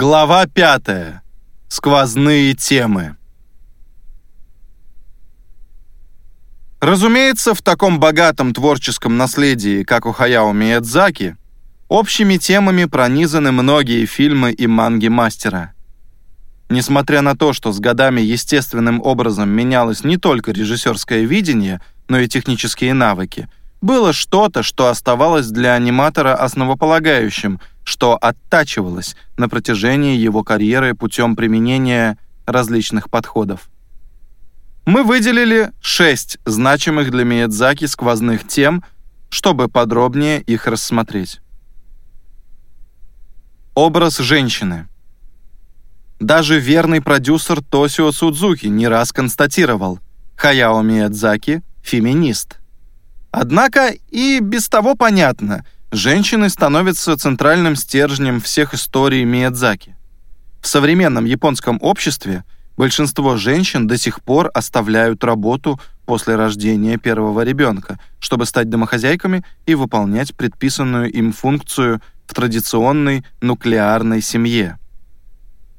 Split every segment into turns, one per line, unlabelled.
Глава пятая. Сквозные темы. Разумеется, в таком богатом творческом наследии, как у Хаяо Миядзаки, общими темами пронизаны многие фильмы и манги мастера. Несмотря на то, что с годами естественным образом менялось не только режиссерское видение, но и технические навыки, было что-то, что оставалось для аниматора основополагающим, что оттачивалось на протяжении его карьеры путем применения различных подходов. Мы выделили шесть значимых для Миядзаки сквозных тем, чтобы подробнее их рассмотреть. Образ женщины. Даже верный продюсер Тосио Судзуки не раз констатировал, Хаяо Миядзаки – феминист. Однако и без того понятно, женщины становятся центральным стержнем всех историй Миядзаки. В современном японском обществе большинство женщин до сих пор оставляют работу после рождения первого ребенка, чтобы стать домохозяйками и выполнять предписанную им функцию в традиционной нуклеарной семье.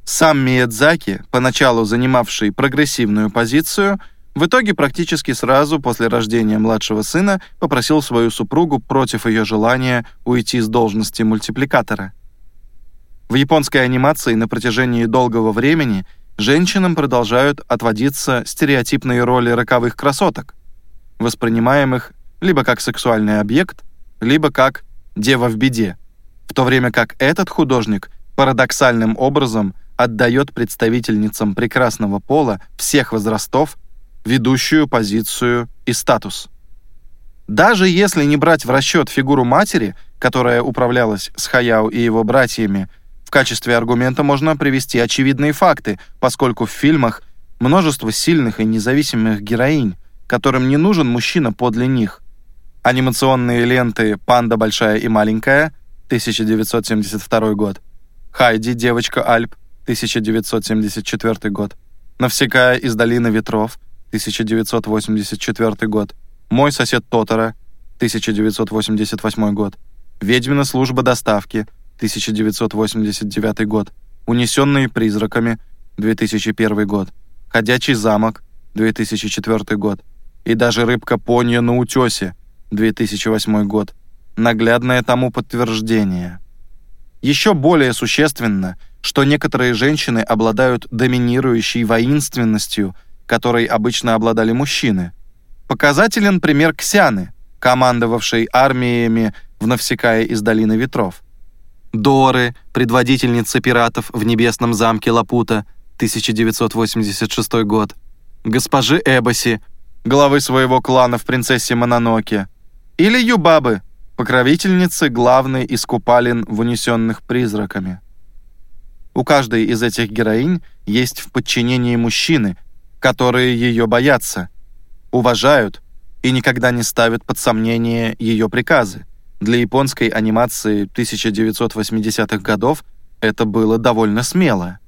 Сам Миядзаки, поначалу занимавший прогрессивную позицию, в итоге практически сразу после рождения младшего сына попросил свою супругу против ее желания уйти с должности мультипликатора. В японской анимации на протяжении долгого времени женщинам продолжают отводиться стереотипные роли роковых красоток, воспринимаемых либо как сексуальный объект, либо как дева в беде, в то время как этот художник парадоксальным образом отдает представительницам прекрасного пола всех возрастов ведущую позицию и статус. Даже если не брать в расчет фигуру матери, которая управлялась с Хаяо и его братьями, в качестве аргумента можно привести очевидные факты, поскольку в фильмах множество сильных и независимых героинь, которым не нужен мужчина подле них. Анимационные ленты «Панда большая и маленькая» 1972 год, «Хайди, девочка Альп» 1974 год, «Навсекая из долины ветров» 1984 год. «Мой сосед Тотора», 1988 год. «Ведьмина служба доставки», 1989 год. «Унесенные призраками», 2001 год. «Ходячий замок», 2004 год. И даже «Рыбка Понья на утесе», 2008 год. Наглядное тому подтверждение. Еще более существенно, что некоторые женщины обладают доминирующей воинственностью – которой обычно обладали мужчины. Показателен пример Ксяны, командовавшей армиями в Навсекае из Долины Ветров. Доры, предводительница пиратов в Небесном замке Лапута, 1986 год. Госпожи Эбоси, главы своего клана в «Принцессе Мононоке». Или Юбабы, покровительницы главной из купалин в «Унесенных призраками». У каждой из этих героинь есть в подчинении мужчины – которые ее боятся, уважают и никогда не ставят под сомнение ее приказы. Для японской анимации 1980-х годов это было довольно смело.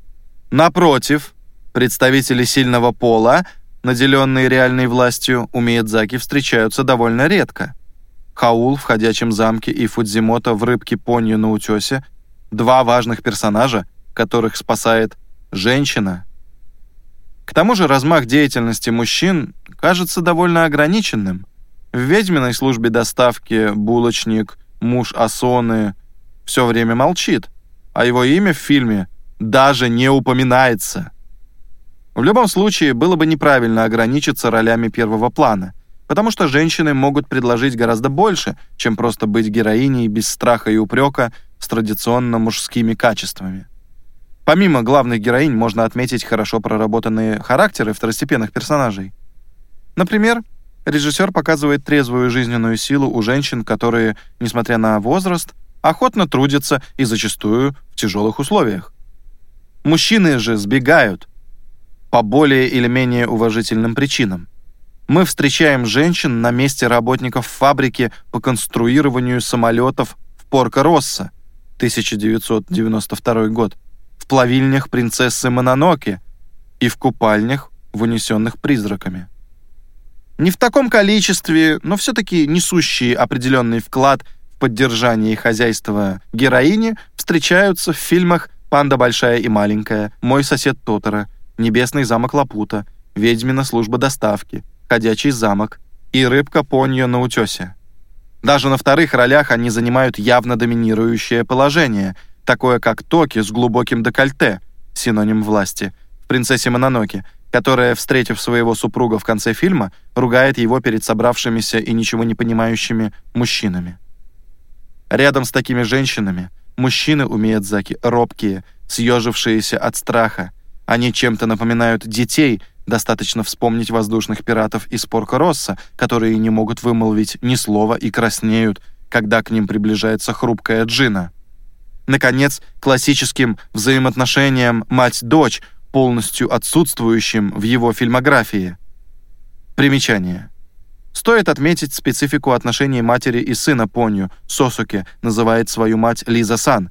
Напротив, представители сильного пола, наделенные реальной властью, у Миядзаки встречаются довольно редко. Хаул в «Ходячем замке» и Фудзимото в «Рыбке Понью на утесе» — два важных персонажа, которых спасает женщина, к тому же размах деятельности мужчин кажется довольно ограниченным. В ведьминой службе доставки булочник, муж Асоны все время молчит, а его имя в фильме даже не упоминается. В любом случае, было бы неправильно ограничиться ролями первого плана, потому что женщины могут предложить гораздо больше, чем просто быть героиней без страха и упрека с традиционно мужскими качествами. Помимо главных героинь можно отметить хорошо проработанные характеры второстепенных персонажей. Например, режиссер показывает трезвую жизненную силу у женщин, которые, несмотря на возраст, охотно трудятся и зачастую в тяжелых условиях. Мужчины же сбегают по более или менее уважительным причинам. Мы встречаем женщин на месте работников фабрики по конструированию самолетов в Порко-Россо, 1992 год, плавильнях принцессы Мононоке и в купальнях, в унесенных призраками. Не в таком количестве, но все-таки несущие определенный вклад в поддержание хозяйства героини встречаются в фильмах «Панда большая и маленькая», «Мой сосед Тотора», «Небесный замок Лапута», «Ведьмина служба доставки», «Ходячий замок» и «Рыбка Поньо на утесе». Даже на вторых ролях они занимают явно доминирующее положение, такое как Токи с глубоким декольте, синоним власти, в «Принцессе Мононоке», которая, встретив своего супруга в конце фильма, ругает его перед собравшимися и ничего не понимающими мужчинами. Рядом с такими женщинами мужчины у Миядзаки робкие, съежившиеся от страха. Они чем-то напоминают детей, достаточно вспомнить воздушных пиратов из Порко-Росса, которые не могут вымолвить ни слова и краснеют, когда к ним приближается хрупкая Джина. Наконец, классическим взаимоотношениям мать-дочь полностью отсутствующим в его фильмографии. Примечание. Стоит отметить специфику отношений матери и сына Понью. Сосуке называет свою мать Лиза-сан.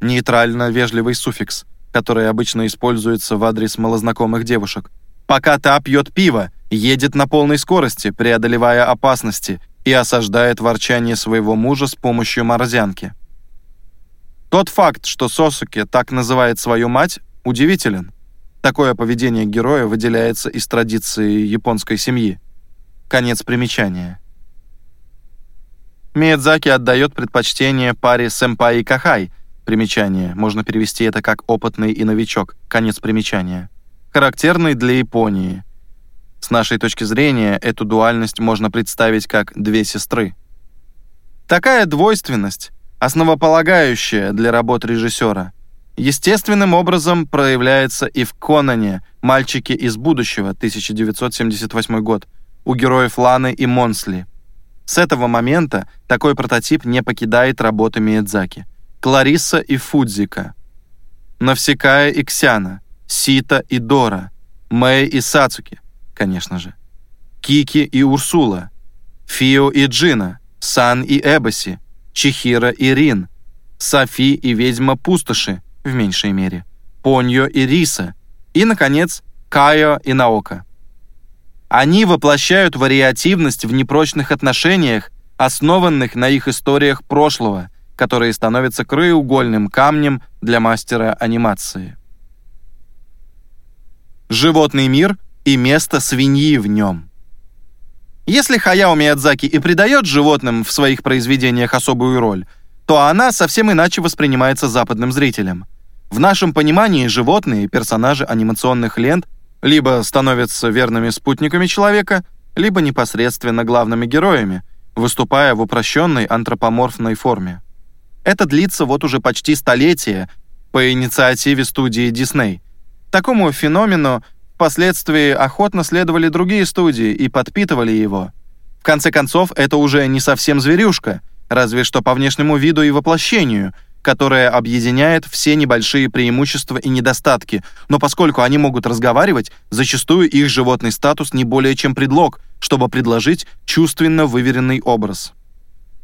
Нейтрально-вежливый суффикс, который обычно используется в адрес малознакомых девушек. Пока та пьет пиво, едет на полной скорости, преодолевая опасности, и осаждает ворчание своего мужа с помощью морзянки. Тот факт, что Сосуке так называет свою мать, удивителен. Такое поведение героя выделяется из традиции японской семьи. Конец примечания. Миядзаки отдает предпочтение паре сэмпай и кахай. Примечание. Можно перевести это как «опытный и новичок». Конец примечания. Характерный для Японии. С нашей точки зрения, эту дуальность можно представить как две сестры. Такая двойственность, основополагающая для работ режиссера – естественным образом проявляется и в Конане «Мальчики из будущего» 1978 год у героев Ланы и Монсли. С этого момента такой прототип не покидает работы Миядзаки. Кларисса и Фудзика, Навсекая и Ксяна, Сита и Дора, Мэй и Сацуки, конечно же, Кики и Урсула, Фио и Джина, Сан и Эбоси, Чихира и Рин, Софи и Ведьма Пустоши, в меньшей мере, Поньо и Риса, и, наконец, Кайо и Наока. Они воплощают вариативность в непрочных отношениях, основанных на их историях прошлого, которые становятся краеугольным камнем для мастера анимации. Животный мир и место свиньи в нем. Если Хаяо Миядзаки и придает животным в своих произведениях особую роль, то она совсем иначе воспринимается западным зрителем – в нашем понимании животные, персонажи анимационных лент, либо становятся верными спутниками человека, либо непосредственно главными героями, выступая в упрощенной антропоморфной форме. Это длится вот уже почти столетие по инициативе студии Disney. Такому феномену впоследствии охотно следовали другие студии и подпитывали его. В конце концов, это уже не совсем зверюшка, разве что по внешнему виду и воплощению – которая объединяет все небольшие преимущества и недостатки, но поскольку они могут разговаривать, зачастую их животный статус не более чем предлог, чтобы предложить чувственно выверенный образ.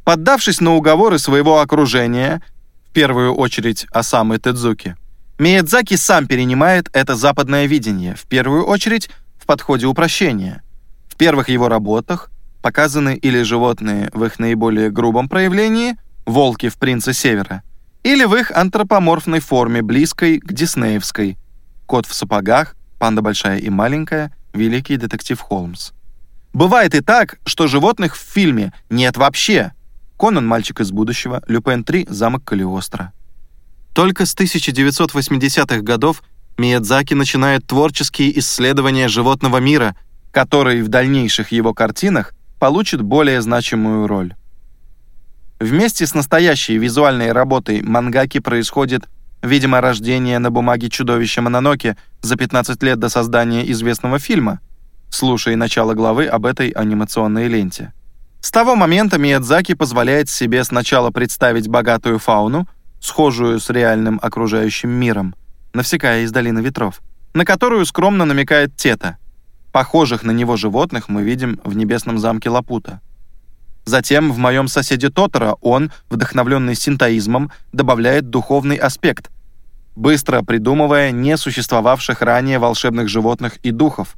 Поддавшись на уговоры своего окружения, в первую очередь Осамы Тедзуки, Миядзаки сам перенимает это западное видение, в первую очередь в подходе упрощения. В первых его работах показаны или животные в их наиболее грубом проявлении, волки в «Принце Севера», или в их антропоморфной форме, близкой к диснеевской. Кот в сапогах, панда большая и маленькая, великий детектив Холмс. Бывает и так, что животных в фильме нет вообще. Конан «Мальчик из будущего», Люпен 3 «Замок Калиостро». Только с 1980-х годов Миядзаки начинает творческие исследования животного мира, который в дальнейших его картинах получит более значимую роль. Вместе с настоящей визуальной работой мангаки происходит, видимо, рождение на бумаге чудовища Мононоке за 15 лет до создания известного фильма. Слушай начало главы об этой анимационной ленте. С того момента Миядзаки позволяет себе сначала представить богатую фауну, схожую с реальным окружающим миром, навсекая из долины ветров, на которую скромно намекает Тета. Похожих на него животных мы видим в небесном замке Лапута. Затем в моем соседе Тотора он, вдохновленный синтоизмом, добавляет духовный аспект, быстро придумывая несуществовавших ранее волшебных животных и духов.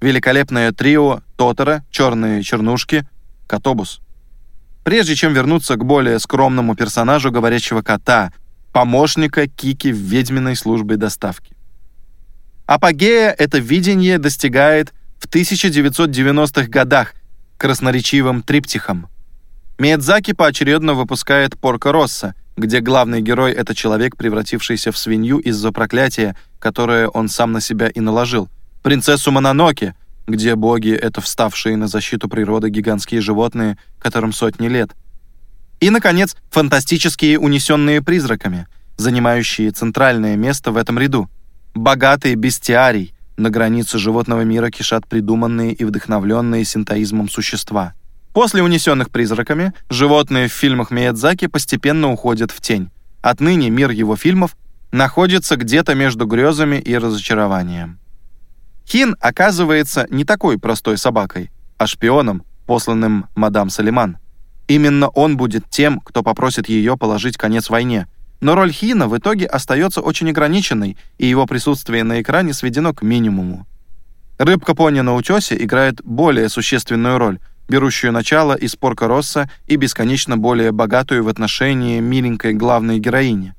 Великолепное трио Тотора, черные чернушки, Котобус. Прежде чем вернуться к более скромному персонажу говорящего кота, помощника Кики в ведьминой службе доставки. Апогея это видение достигает в 1990-х годах красноречивым триптихом. Миядзаки поочередно выпускает «Порко Росса», где главный герой — это человек, превратившийся в свинью из-за проклятия, которое он сам на себя и наложил, «Принцессу Мононоке», где боги — это вставшие на защиту природы гигантские животные, которым сотни лет. И, наконец, фантастические унесенные призраками, занимающие центральное место в этом ряду. Богатые бестиарий, на границе животного мира кишат придуманные и вдохновленные синтоизмом существа. После «Унесенных призраками» животные в фильмах Миядзаки постепенно уходят в тень. Отныне мир его фильмов находится где-то между грезами и разочарованием. Хин оказывается не такой простой собакой, а шпионом, посланным мадам Салиман. Именно он будет тем, кто попросит ее положить конец войне – но роль Хина в итоге остается очень ограниченной, и его присутствие на экране сведено к минимуму. Рыбка Пони на утесе играет более существенную роль, берущую начало из Порка Росса и бесконечно более богатую в отношении миленькой главной героини.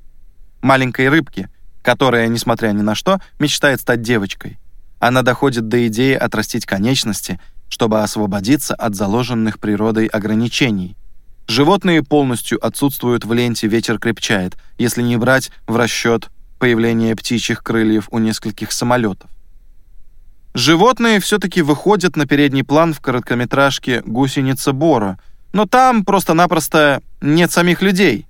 Маленькой рыбки, которая, несмотря ни на что, мечтает стать девочкой. Она доходит до идеи отрастить конечности, чтобы освободиться от заложенных природой ограничений – Животные полностью отсутствуют в ленте «Ветер крепчает», если не брать в расчет появление птичьих крыльев у нескольких самолетов. Животные все-таки выходят на передний план в короткометражке «Гусеница Бора», но там просто-напросто нет самих людей.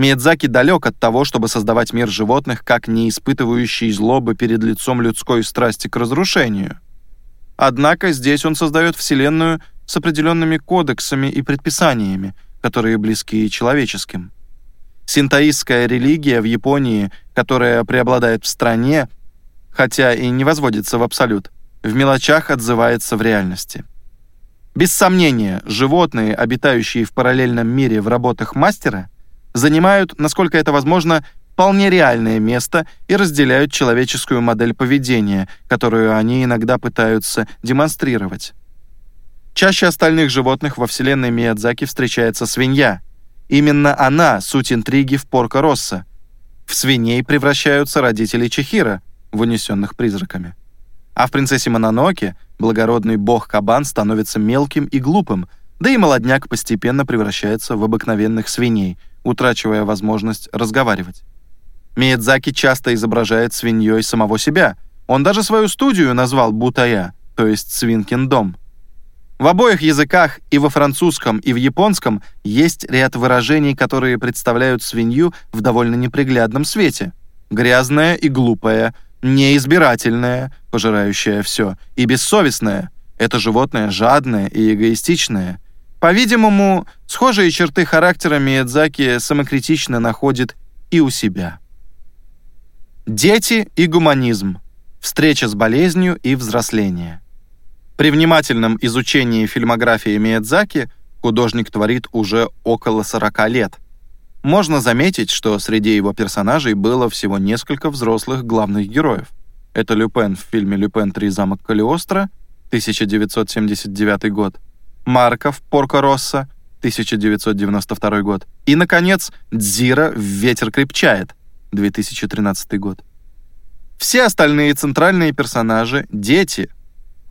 Миядзаки далек от того, чтобы создавать мир животных, как не испытывающий злобы перед лицом людской страсти к разрушению. Однако здесь он создает вселенную с определенными кодексами и предписаниями, которые близки человеческим. Синтоистская религия в Японии, которая преобладает в стране, хотя и не возводится в абсолют, в мелочах отзывается в реальности. Без сомнения, животные, обитающие в параллельном мире в работах мастера, занимают, насколько это возможно, вполне реальное место и разделяют человеческую модель поведения, которую они иногда пытаются демонстрировать. Чаще остальных животных во вселенной Миядзаки встречается свинья. Именно она — суть интриги в Порко Росса. В свиней превращаются родители Чехира, в унесенных призраками. А в «Принцессе Мононоке» благородный бог-кабан становится мелким и глупым, да и молодняк постепенно превращается в обыкновенных свиней, утрачивая возможность разговаривать. Миядзаки часто изображает свиньей самого себя. Он даже свою студию назвал «Бутая», то есть «Свинкин дом». В обоих языках, и во французском, и в японском, есть ряд выражений, которые представляют свинью в довольно неприглядном свете. Грязная и глупая, неизбирательная, пожирающая все, и бессовестная. Это животное жадное и эгоистичное. По-видимому, схожие черты характера Миядзаки самокритично находит и у себя. Дети и гуманизм. Встреча с болезнью и взросление. При внимательном изучении фильмографии Миядзаки художник творит уже около 40 лет. Можно заметить, что среди его персонажей было всего несколько взрослых главных героев. Это Люпен в фильме «Люпен. Три замок Калиостро» 1979 год, Марков «Порко Росса» 1992 год и, наконец, Дзира «Ветер крепчает» 2013 год. Все остальные центральные персонажи — дети.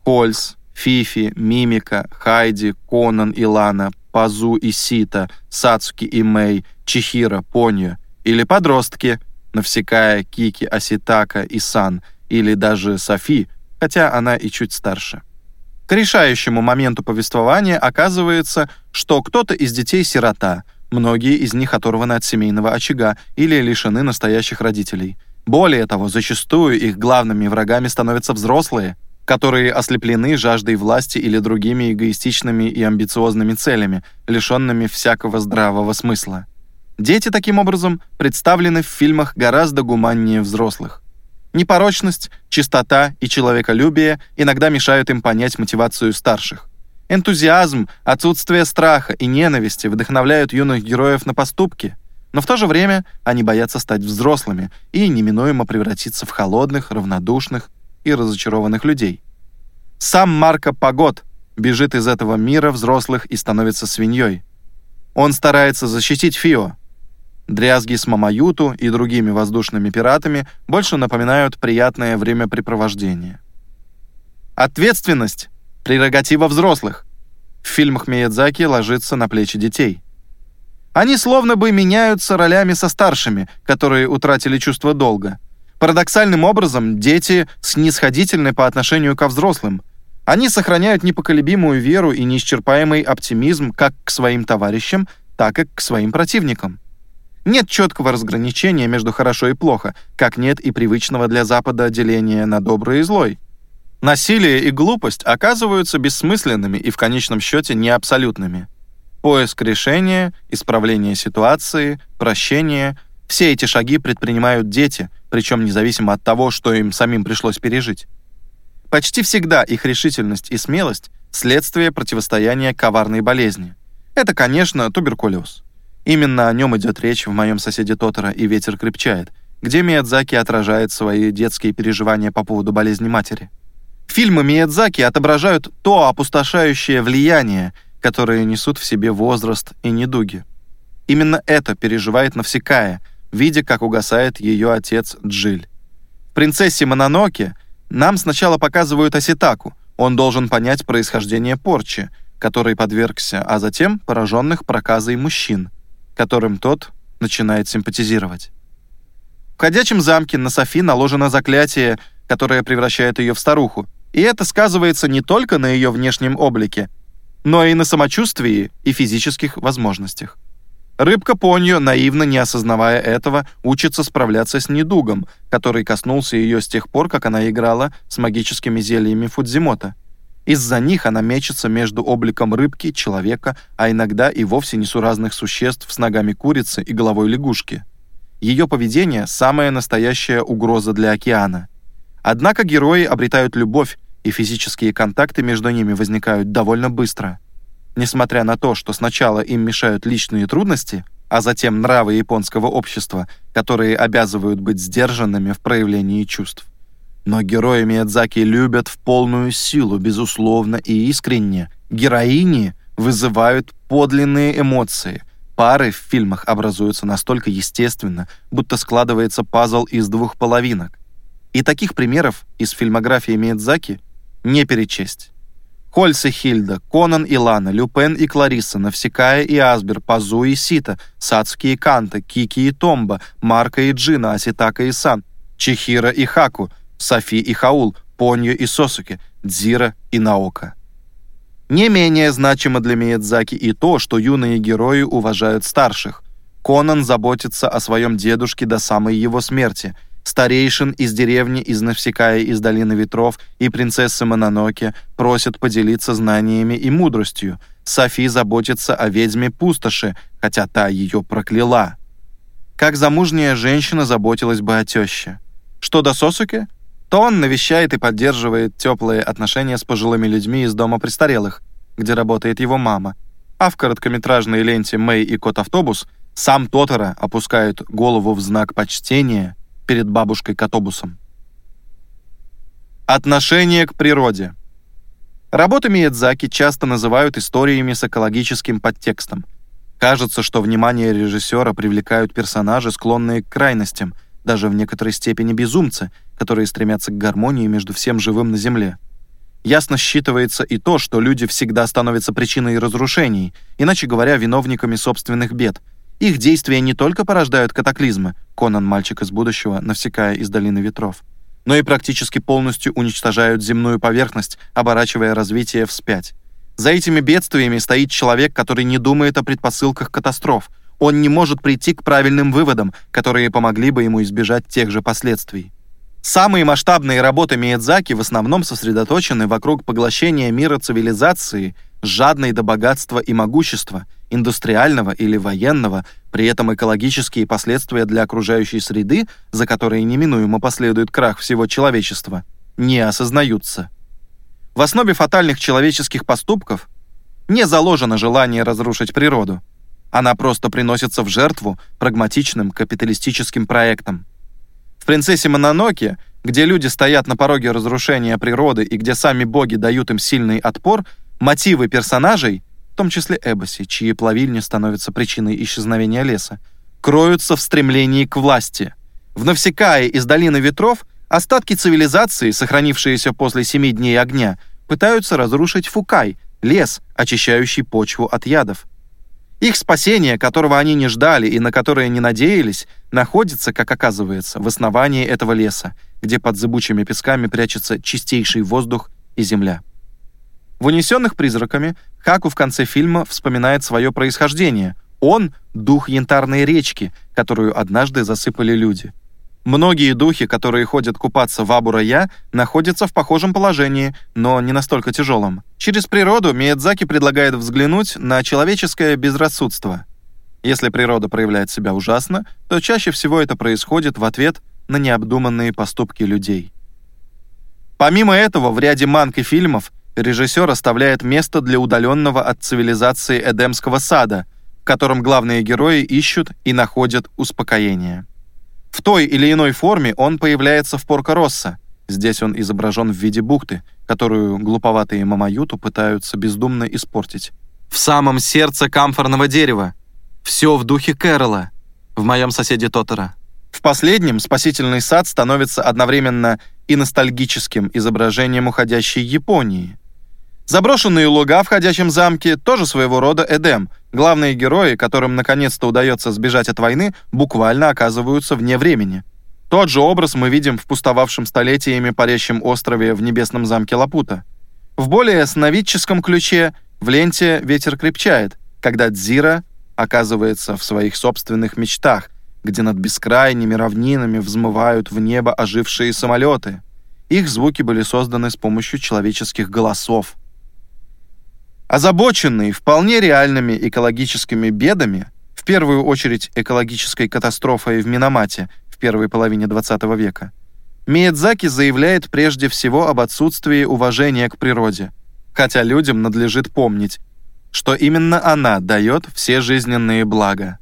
Хольс, Фифи, Мимика, Хайди, Конан и Лана, Пазу и Сита, Сацуки и Мэй, Чихира, Понья, или подростки, Навсекая, Кики, Аситака и Сан, или даже Софи, хотя она и чуть старше. К решающему моменту повествования оказывается, что кто-то из детей сирота, многие из них оторваны от семейного очага или лишены настоящих родителей. Более того, зачастую их главными врагами становятся взрослые – которые ослеплены жаждой власти или другими эгоистичными и амбициозными целями, лишенными всякого здравого смысла. Дети, таким образом, представлены в фильмах гораздо гуманнее взрослых. Непорочность, чистота и человеколюбие иногда мешают им понять мотивацию старших. Энтузиазм, отсутствие страха и ненависти вдохновляют юных героев на поступки, но в то же время они боятся стать взрослыми и неминуемо превратиться в холодных, равнодушных, и разочарованных людей. Сам Марко Погод бежит из этого мира взрослых и становится свиньей. Он старается защитить Фио. Дрязги с Мамаюту и другими воздушными пиратами больше напоминают приятное времяпрепровождение. Ответственность – прерогатива взрослых. В фильмах Миядзаки ложится на плечи детей. Они словно бы меняются ролями со старшими, которые утратили чувство долга. Парадоксальным образом, дети снисходительны по отношению ко взрослым. Они сохраняют непоколебимую веру и неисчерпаемый оптимизм как к своим товарищам, так и к своим противникам. Нет четкого разграничения между хорошо и плохо, как нет и привычного для Запада деления на добрый и злой. Насилие и глупость оказываются бессмысленными и в конечном счете не абсолютными. Поиск решения, исправление ситуации, прощение – все эти шаги предпринимают дети, причем независимо от того, что им самим пришлось пережить. Почти всегда их решительность и смелость – следствие противостояния коварной болезни. Это, конечно, туберкулез. Именно о нем идет речь в моем соседе Тотора и «Ветер крепчает», где Миядзаки отражает свои детские переживания по поводу болезни матери. Фильмы Миядзаки отображают то опустошающее влияние, которое несут в себе возраст и недуги. Именно это переживает Навсекая, видя, как угасает ее отец Джиль. В «Принцессе Мононоке» нам сначала показывают Аситаку, он должен понять происхождение порчи, которой подвергся, а затем пораженных проказой мужчин, которым тот начинает симпатизировать. В «Ходячем замке» на Софи наложено заклятие, которое превращает ее в старуху, и это сказывается не только на ее внешнем облике, но и на самочувствии и физических возможностях. Рыбка Поньо, наивно не осознавая этого, учится справляться с недугом, который коснулся ее с тех пор, как она играла с магическими зельями Фудзимота. Из-за них она мечется между обликом рыбки, человека, а иногда и вовсе несуразных существ с ногами курицы и головой лягушки. Ее поведение – самая настоящая угроза для океана. Однако герои обретают любовь, и физические контакты между ними возникают довольно быстро – Несмотря на то, что сначала им мешают личные трудности, а затем нравы японского общества, которые обязывают быть сдержанными в проявлении чувств. Но герои Миядзаки любят в полную силу, безусловно и искренне. Героини вызывают подлинные эмоции. Пары в фильмах образуются настолько естественно, будто складывается пазл из двух половинок. И таких примеров из фильмографии Миядзаки не перечесть. Хольс и Хильда, Конан и Лана, Люпен и Клариса, Навсекая и Асбер, Пазу и Сита, Сацуки и Канта, Кики и Томба, Марка и Джина, Аситака и Сан, Чихира и Хаку, Софи и Хаул, Поньо и Сосуки, Дзира и Наока. Не менее значимо для Миядзаки и то, что юные герои уважают старших. Конан заботится о своем дедушке до самой его смерти – Старейшин из деревни из Навсекая из Долины Ветров и принцессы Мононоке просят поделиться знаниями и мудростью. Софи заботится о ведьме Пустоши, хотя та ее прокляла. Как замужняя женщина заботилась бы о теще. Что до Сосуке, то он навещает и поддерживает теплые отношения с пожилыми людьми из дома престарелых, где работает его мама. А в короткометражной ленте «Мэй и кот-автобус» сам Тотора опускает голову в знак почтения перед бабушкой Котобусом. Отношение к природе. Работы Миядзаки часто называют историями с экологическим подтекстом. Кажется, что внимание режиссера привлекают персонажи, склонные к крайностям, даже в некоторой степени безумцы, которые стремятся к гармонии между всем живым на Земле. Ясно считывается и то, что люди всегда становятся причиной разрушений, иначе говоря, виновниками собственных бед – их действия не только порождают катаклизмы, Конан, мальчик из будущего, навсекая из долины ветров, но и практически полностью уничтожают земную поверхность, оборачивая развитие вспять. За этими бедствиями стоит человек, который не думает о предпосылках катастроф. Он не может прийти к правильным выводам, которые помогли бы ему избежать тех же последствий. Самые масштабные работы Миядзаки в основном сосредоточены вокруг поглощения мира цивилизации, жадной до богатства и могущества – индустриального или военного, при этом экологические последствия для окружающей среды, за которые неминуемо последует крах всего человечества, не осознаются. В основе фатальных человеческих поступков не заложено желание разрушить природу. Она просто приносится в жертву прагматичным капиталистическим проектам. В «Принцессе Мононоке», где люди стоят на пороге разрушения природы и где сами боги дают им сильный отпор, мотивы персонажей – том числе Эбоси, чьи плавильни становятся причиной исчезновения леса, кроются в стремлении к власти. В Навсекае из Долины Ветров остатки цивилизации, сохранившиеся после семи дней огня, пытаются разрушить Фукай, лес, очищающий почву от ядов. Их спасение, которого они не ждали и на которое не надеялись, находится, как оказывается, в основании этого леса, где под зыбучими песками прячется чистейший воздух и земля. В «Унесенных призраками» Хаку в конце фильма вспоминает свое происхождение. Он — дух янтарной речки, которую однажды засыпали люди. Многие духи, которые ходят купаться в Абу-Рая, находятся в похожем положении, но не настолько тяжелом. Через природу Миядзаки предлагает взглянуть на человеческое безрассудство. Если природа проявляет себя ужасно, то чаще всего это происходит в ответ на необдуманные поступки людей. Помимо этого, в ряде манг и фильмов режиссер оставляет место для удаленного от цивилизации Эдемского сада, в котором главные герои ищут и находят успокоение. В той или иной форме он появляется в Порко-Россо. Здесь он изображен в виде бухты, которую глуповатые мамаюту пытаются бездумно испортить. В самом сердце камфорного дерева. Все в духе Кэрола, в моем соседе Тотора. В последнем спасительный сад становится одновременно и ностальгическим изображением уходящей Японии. Заброшенные луга в ходячем замке тоже своего рода Эдем. Главные герои, которым наконец-то удается сбежать от войны, буквально оказываются вне времени. Тот же образ мы видим в пустовавшем столетиями парящем острове в небесном замке Лапута. В более сновидческом ключе в ленте ветер крепчает, когда Дзира оказывается в своих собственных мечтах, где над бескрайними равнинами взмывают в небо ожившие самолеты. Их звуки были созданы с помощью человеческих голосов. Озабоченный вполне реальными экологическими бедами, в первую очередь экологической катастрофой в Минамате в первой половине XX века, Миядзаки заявляет прежде всего об отсутствии уважения к природе, хотя людям надлежит помнить, что именно она дает все жизненные блага.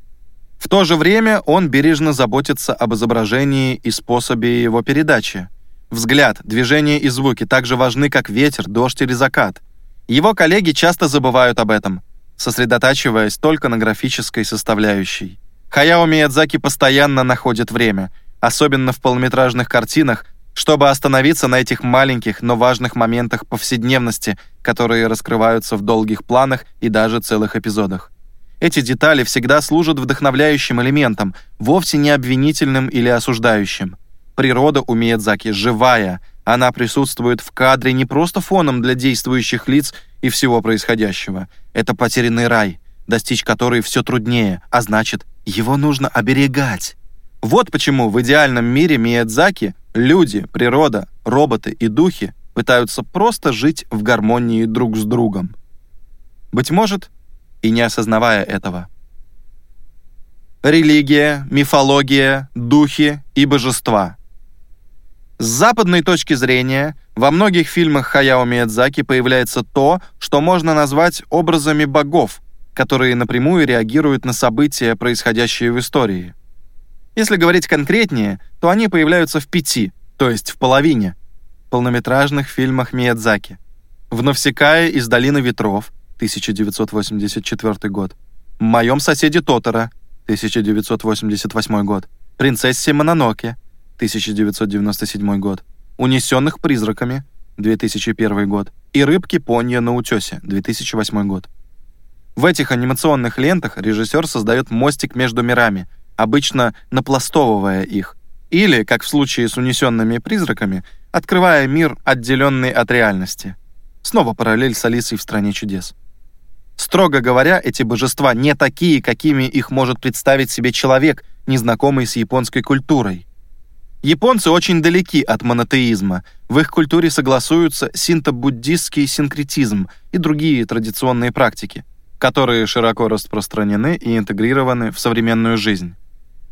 В то же время он бережно заботится об изображении и способе его передачи. Взгляд, движение и звуки так же важны, как ветер, дождь или закат. Его коллеги часто забывают об этом, сосредотачиваясь только на графической составляющей. Хаяо Миядзаки постоянно находит время, особенно в полнометражных картинах, чтобы остановиться на этих маленьких, но важных моментах повседневности, которые раскрываются в долгих планах и даже целых эпизодах. Эти детали всегда служат вдохновляющим элементом, вовсе не обвинительным или осуждающим. Природа у Миядзаки живая — она присутствует в кадре не просто фоном для действующих лиц и всего происходящего. Это потерянный рай, достичь которой все труднее, а значит, его нужно оберегать. Вот почему в идеальном мире Миядзаки люди, природа, роботы и духи пытаются просто жить в гармонии друг с другом. Быть может, и не осознавая этого. Религия, мифология, духи и божества — с западной точки зрения, во многих фильмах Хаяо Миядзаки появляется то, что можно назвать образами богов, которые напрямую реагируют на события, происходящие в истории. Если говорить конкретнее, то они появляются в пяти, то есть в половине, полнометражных фильмах Миядзаки. В «Навсекае из долины ветров» 1984 год, «В моем соседе Тотора» 1988 год, «Принцессе Мононоке» 1997 год, «Унесенных призраками» 2001 год и «Рыбки Понья на утесе» 2008 год. В этих анимационных лентах режиссер создает мостик между мирами, обычно напластовывая их, или, как в случае с «Унесенными призраками», открывая мир, отделенный от реальности. Снова параллель с Алисой в «Стране чудес». Строго говоря, эти божества не такие, какими их может представить себе человек, незнакомый с японской культурой. Японцы очень далеки от монотеизма. В их культуре согласуются синто-буддистский синкретизм и другие традиционные практики, которые широко распространены и интегрированы в современную жизнь.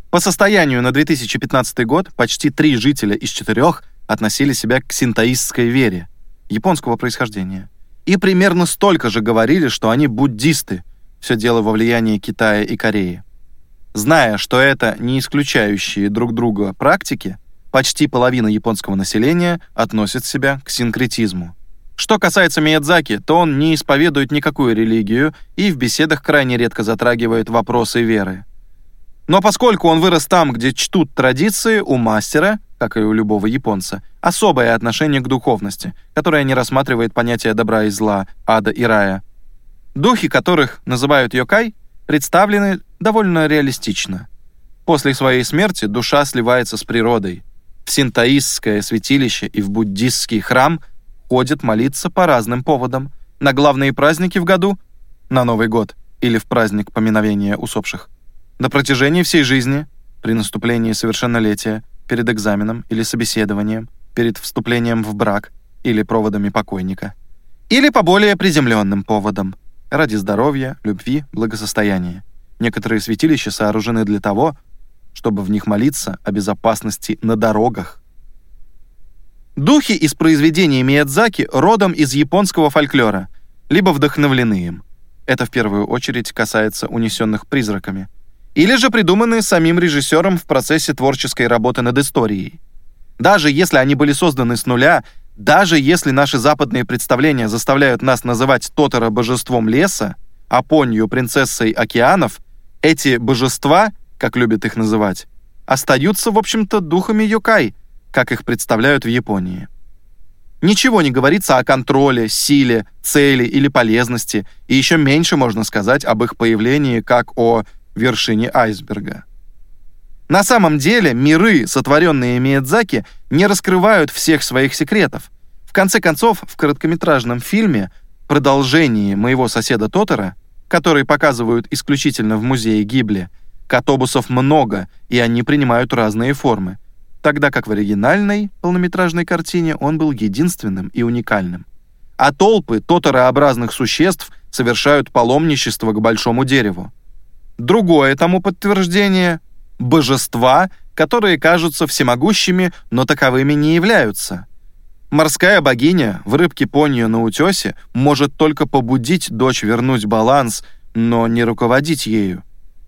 По состоянию на 2015 год почти три жителя из четырех относили себя к синтоистской вере японского происхождения. И примерно столько же говорили, что они буддисты. Все дело во влиянии Китая и Кореи. Зная, что это не исключающие друг друга практики, почти половина японского населения относит себя к синкретизму. Что касается Миядзаки, то он не исповедует никакую религию и в беседах крайне редко затрагивает вопросы веры. Но поскольку он вырос там, где чтут традиции, у мастера, как и у любого японца, особое отношение к духовности, которое не рассматривает понятие добра и зла, ада и рая. Духи, которых называют йокай, представлены довольно реалистично. После своей смерти душа сливается с природой. В синтоистское святилище и в буддистский храм ходят молиться по разным поводам. На главные праздники в году, на Новый год или в праздник поминовения усопших. На протяжении всей жизни, при наступлении совершеннолетия, перед экзаменом или собеседованием, перед вступлением в брак или проводами покойника. Или по более приземленным поводам, ради здоровья, любви, благосостояния. Некоторые святилища сооружены для того, чтобы в них молиться о безопасности на дорогах. Духи из произведений Миядзаки родом из японского фольклора, либо вдохновлены им. Это в первую очередь касается унесенных призраками. Или же придуманы самим режиссером в процессе творческой работы над историей. Даже если они были созданы с нуля, даже если наши западные представления заставляют нас называть Тотора божеством леса, а Понью принцессой океанов, эти божества, как любят их называть, остаются, в общем-то, духами Йокай, как их представляют в Японии. Ничего не говорится о контроле, силе, цели или полезности, и еще меньше можно сказать об их появлении как о вершине айсберга. На самом деле миры, сотворенные Миядзаки, не раскрывают всех своих секретов. В конце концов, в короткометражном фильме продолжении моего соседа Тотора, который показывают исключительно в музее Гибли, катобусов много, и они принимают разные формы, тогда как в оригинальной полнометражной картине он был единственным и уникальным. А толпы тоторообразных существ совершают паломничество к большому дереву. Другое тому подтверждение божества, которые кажутся всемогущими, но таковыми не являются. Морская богиня в рыбке Понью на утесе может только побудить дочь вернуть баланс, но не руководить ею.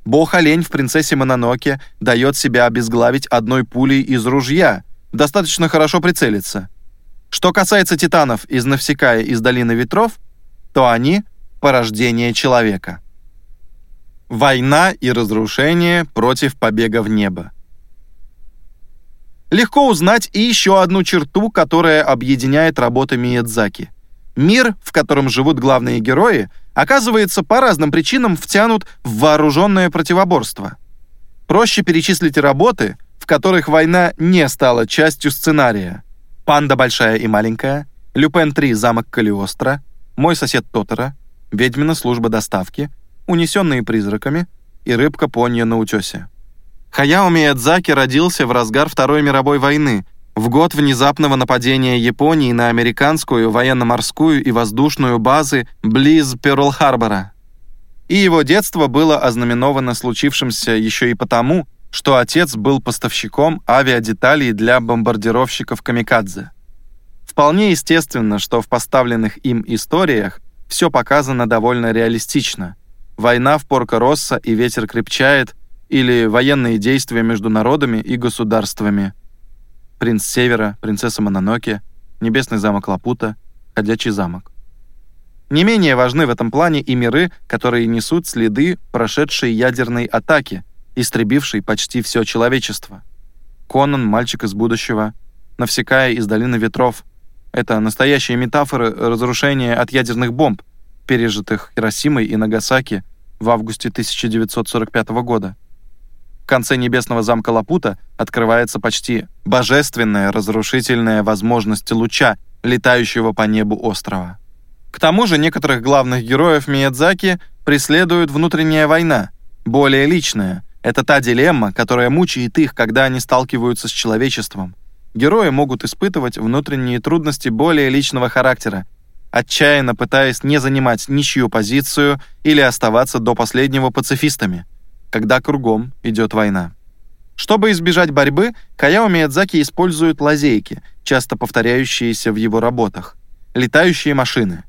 Бог-олень в «Принцессе Мононоке» дает себя обезглавить одной пулей из ружья, достаточно хорошо прицелиться. Что касается титанов из Навсекая из Долины Ветров, то они — порождение человека. Война и разрушение против побега в небо. Легко узнать и еще одну черту, которая объединяет работы Миядзаки. Мир, в котором живут главные герои, оказывается по разным причинам втянут в вооруженное противоборство. Проще перечислить работы, в которых война не стала частью сценария. «Панда большая и маленькая», «Люпен 3. Замок Калиостро», «Мой сосед Тотора», «Ведьмина служба доставки», унесенные призраками, и рыбка Понья на утесе. Хаяо Миядзаки родился в разгар Второй мировой войны, в год внезапного нападения Японии на американскую военно-морскую и воздушную базы близ Перл-Харбора. И его детство было ознаменовано случившимся еще и потому, что отец был поставщиком авиадеталей для бомбардировщиков «Камикадзе». Вполне естественно, что в поставленных им историях все показано довольно реалистично – война в Порко-Росса и ветер крепчает, или военные действия между народами и государствами. Принц Севера, принцесса Мононоке, Небесный замок Лапута, Ходячий замок. Не менее важны в этом плане и миры, которые несут следы прошедшей ядерной атаки, истребившей почти все человечество. Конан, мальчик из будущего, Навсекая из долины ветров. Это настоящие метафоры разрушения от ядерных бомб, пережитых Хиросимой и Нагасаки в августе 1945 года. В конце небесного замка Лапута открывается почти божественная разрушительная возможность луча, летающего по небу острова. К тому же некоторых главных героев Миядзаки преследует внутренняя война, более личная. Это та дилемма, которая мучает их, когда они сталкиваются с человечеством. Герои могут испытывать внутренние трудности более личного характера, отчаянно пытаясь не занимать ничью позицию или оставаться до последнего пацифистами, когда кругом идет война. Чтобы избежать борьбы, Каяо Миядзаки использует лазейки, часто повторяющиеся в его работах. Летающие машины.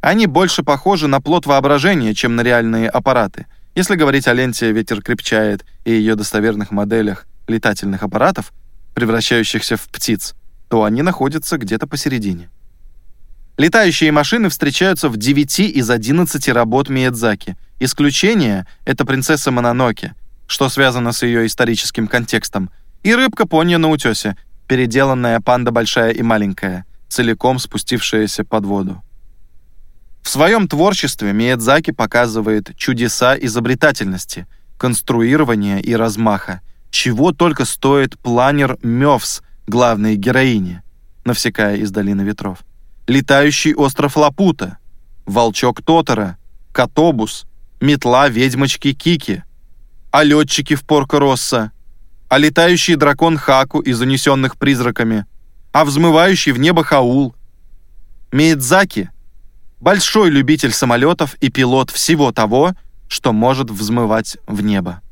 Они больше похожи на плод воображения, чем на реальные аппараты. Если говорить о ленте «Ветер крепчает» и ее достоверных моделях летательных аппаратов, превращающихся в птиц, то они находятся где-то посередине. Летающие машины встречаются в 9 из 11 работ Миядзаки. Исключение — это «Принцесса Мононоке», что связано с ее историческим контекстом, и рыбка-понья на утесе, переделанная панда большая и маленькая, целиком спустившаяся под воду. В своем творчестве Миядзаки показывает чудеса изобретательности, конструирования и размаха, чего только стоит планер Мёвс, главной героини, навсекая из Долины Ветров, летающий остров Лапута, волчок Тотора, Котобус, метла ведьмочки Кики, а летчики в Порко-Росса, а летающий дракон Хаку из унесенных призраками, а взмывающий в небо Хаул. Миядзаки — большой любитель самолетов и пилот всего того, что может взмывать в небо.